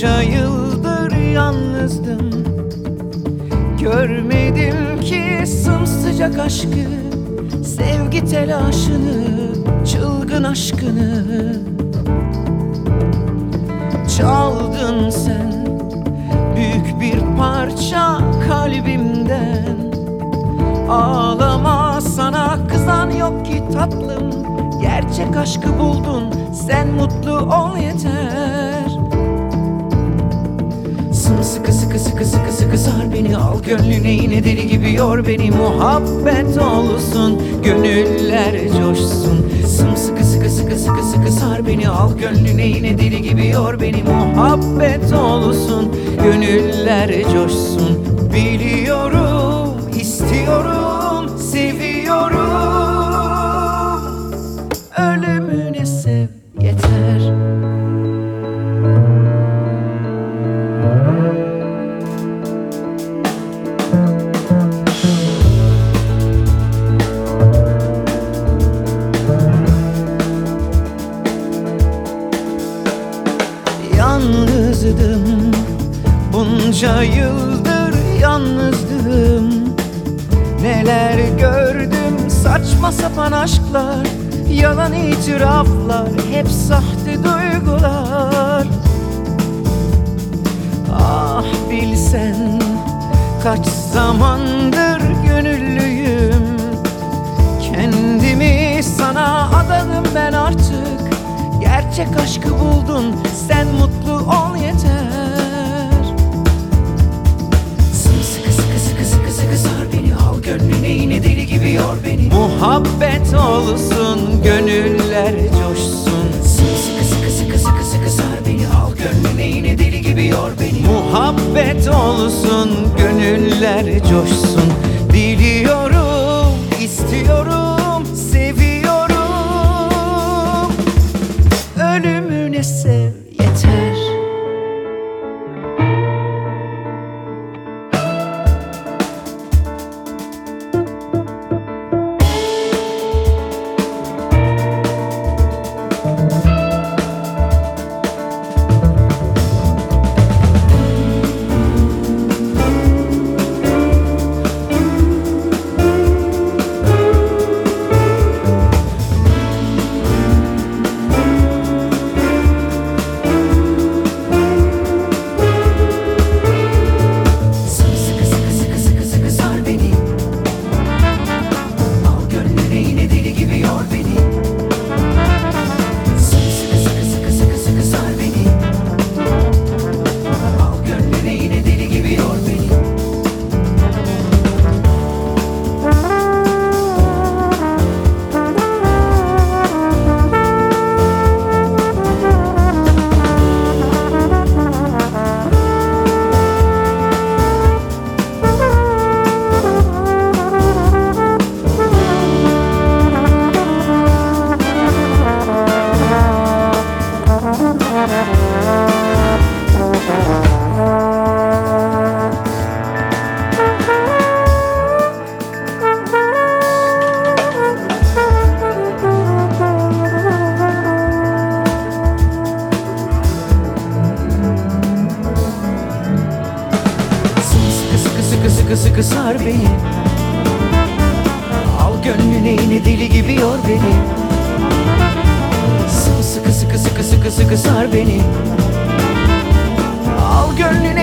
Bunca yıldır yalnızdım. Görmedim ki sımsıcak aşkı Sevgi telaşını, çılgın aşkını. Çaldın sen büyük bir parça kalbimden. Ağlama sana kızan yok ki tatlım. Gerçek aşkı buldun sen mutlu ol yeter sıkı sıkı sıkı sıkı sar beni Al gönlüne yine deli gibi yor beni. Muhabbet olsun gönüller coşsun. Sımsıkı sıkı sıkı sıkı sıkı sar beni Al gönlüne yine deli gibi yor beni. Muhabbet olsun gönüller coşsun. Biliyorum Bunca yıldır yalnızdım. Neler gördüm? Saçma sapan aşklar Yalan itiraflar hep sahte duygular. Ah bilsen kaç zamandır gönüllüyüm. Kendimi sana adadım ben artık. Gerçek aşkı buldun sen mutlu ol yeter Muhabbet olsun gönüller coşsun. Sımsıkı sıkı sıkı sıkı sıkı sar beni Al gönlüne yine deli gibi yor beni Muhabbet olsun gönüller coşsun sıkı sar beni. Al gönlüne yine deli gibi yor beni. Sımsıkı sıkı sıkı sıkı sıkı sar beni. Al gönlüne